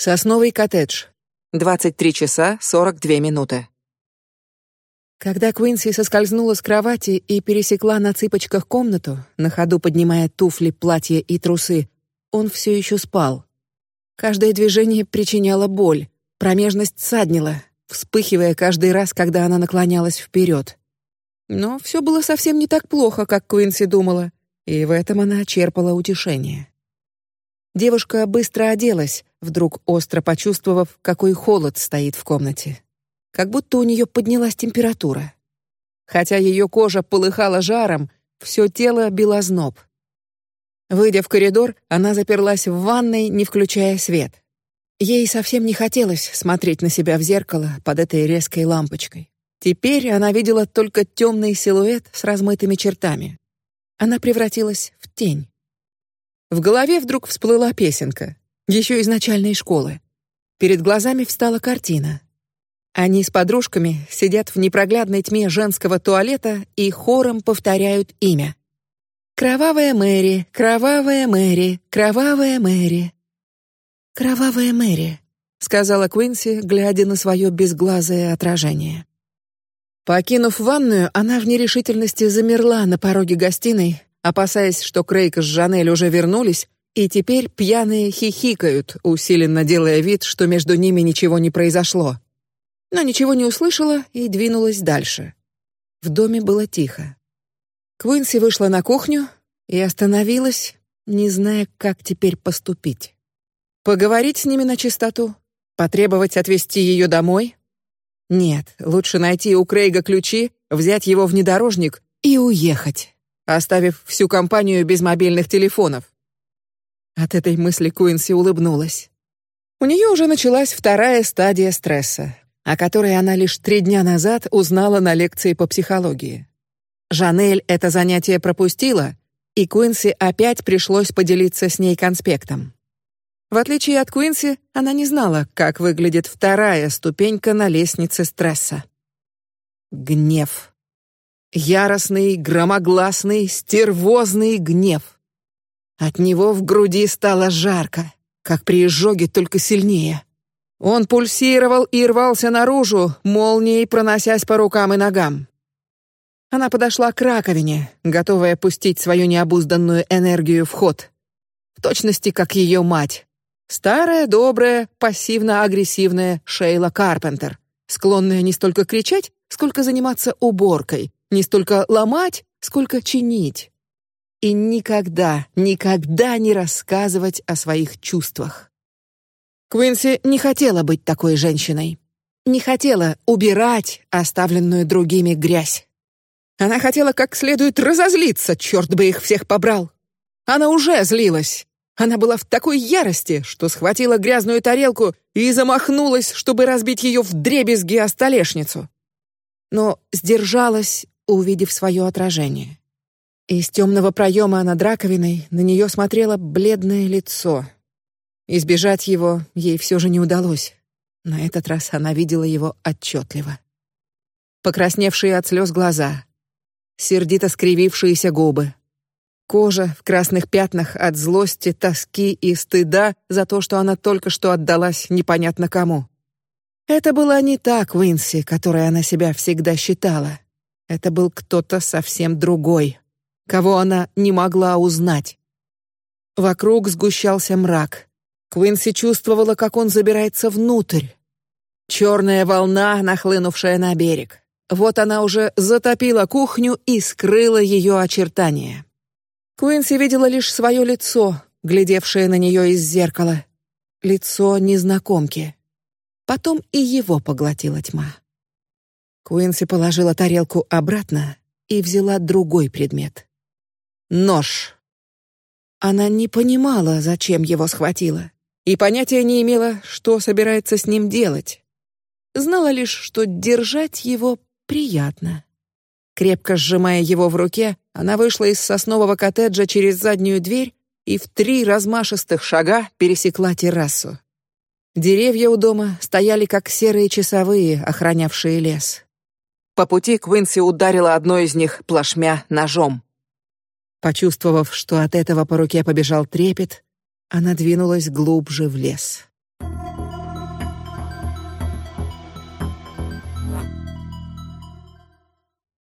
Сосновый коттедж. 23 часа 42 минуты. Когда Квинси соскользнула с кровати и пересекла на цыпочках комнату, на ходу поднимая туфли, платье и трусы, он все еще спал. Каждое движение причиняло боль, промежность саднила, вспыхивая каждый раз, когда она наклонялась вперед. Но все было совсем не так плохо, как Квинси думала, и в этом она черпала утешение. Девушка быстро оделась, вдруг остро почувствовав, какой холод стоит в комнате, как будто у нее поднялась температура. Хотя ее кожа полыхала жаром, все тело било зноб. Выйдя в коридор, она заперлась в ванной, не включая свет. Ей совсем не хотелось смотреть на себя в зеркало под этой резкой лампочкой. Теперь она видела только темный силуэт с размытыми чертами. Она превратилась в тень. В голове вдруг всплыла песенка, еще из начальной школы. Перед глазами встала картина. Они с подружками сидят в непроглядной тьме женского туалета и хором повторяют имя. Кровавая Мэри, кровавая Мэри, кровавая Мэри. Кровавая Мэри, сказала Квинси, глядя на свое безглазое отражение. Покинув ванную, она в нерешительности замерла на пороге гостиной, опасаясь, что Крейг с Жанель уже вернулись и теперь пьяные хихикают, усиленно делая вид, что между ними ничего не произошло. Но ничего не услышала и двинулась дальше. В доме было тихо. Квинси вышла на кухню и остановилась, не зная, как теперь поступить. Поговорить с ними на чистоту, потребовать отвезти ее домой. Нет, лучше найти у Крейга ключи, взять его внедорожник и уехать, оставив всю компанию без мобильных телефонов. От этой мысли Куинси улыбнулась. У нее уже началась вторая стадия стресса, о которой она лишь три дня назад узнала на лекции по психологии. Жанель это занятие пропустила, и Куинси опять пришлось поделиться с ней конспектом. В отличие от Куинси, она не знала, как выглядит вторая ступенька на лестнице стресса. Гнев. Яростный, громогласный, стервозный гнев. От него в груди стало жарко, как при изжоге, только сильнее. Он пульсировал и рвался наружу, молнией проносясь по рукам и ногам. Она подошла к раковине, готовая пустить свою необузданную энергию в ход, в точности как ее мать, старая, добрая, пассивно-агрессивная Шейла Карпентер, склонная не столько кричать, сколько заниматься уборкой, не столько ломать, сколько чинить, и никогда, никогда не рассказывать о своих чувствах. Квинси не хотела быть такой женщиной, не хотела убирать оставленную другими грязь. Она хотела как следует разозлиться, черт бы их всех побрал. Она уже злилась. Она была в такой ярости, что схватила грязную тарелку и замахнулась, чтобы разбить ее в дребезги о столешницу. Но сдержалась, увидев свое отражение. Из темного проема над раковиной на нее смотрело бледное лицо. Избежать его ей все же не удалось. На этот раз она видела его отчетливо. Покрасневшие от слез глаза, сердито скривившиеся губы, кожа в красных пятнах от злости, тоски и стыда за то, что она только что отдалась непонятно кому. Это была не та Квинси, которой она себя всегда считала. Это был кто-то совсем другой, кого она не могла узнать. Вокруг сгущался мрак. Квинси чувствовала, как он забирается внутрь. Черная волна, нахлынувшая на берег. Вот она уже затопила кухню и скрыла ее очертания. Куинси видела лишь свое лицо, глядевшее на нее из зеркала, лицо незнакомки. Потом и его поглотила тьма. Куинси положила тарелку обратно и взяла другой предмет — нож. Она не понимала, зачем его схватила, и понятия не имела, что собирается с ним делать. Знала лишь, что держать его приятно. Крепко сжимая его в руке, она вышла из соснового коттеджа через заднюю дверь и в три размашистых шага пересекла террасу. Деревья у дома стояли как серые часовые, охранявшие лес. По пути Квинси ударила одно из них плашмя ножом. Почувствовав, что от этого по руке побежал трепет, она двинулась глубже в лес.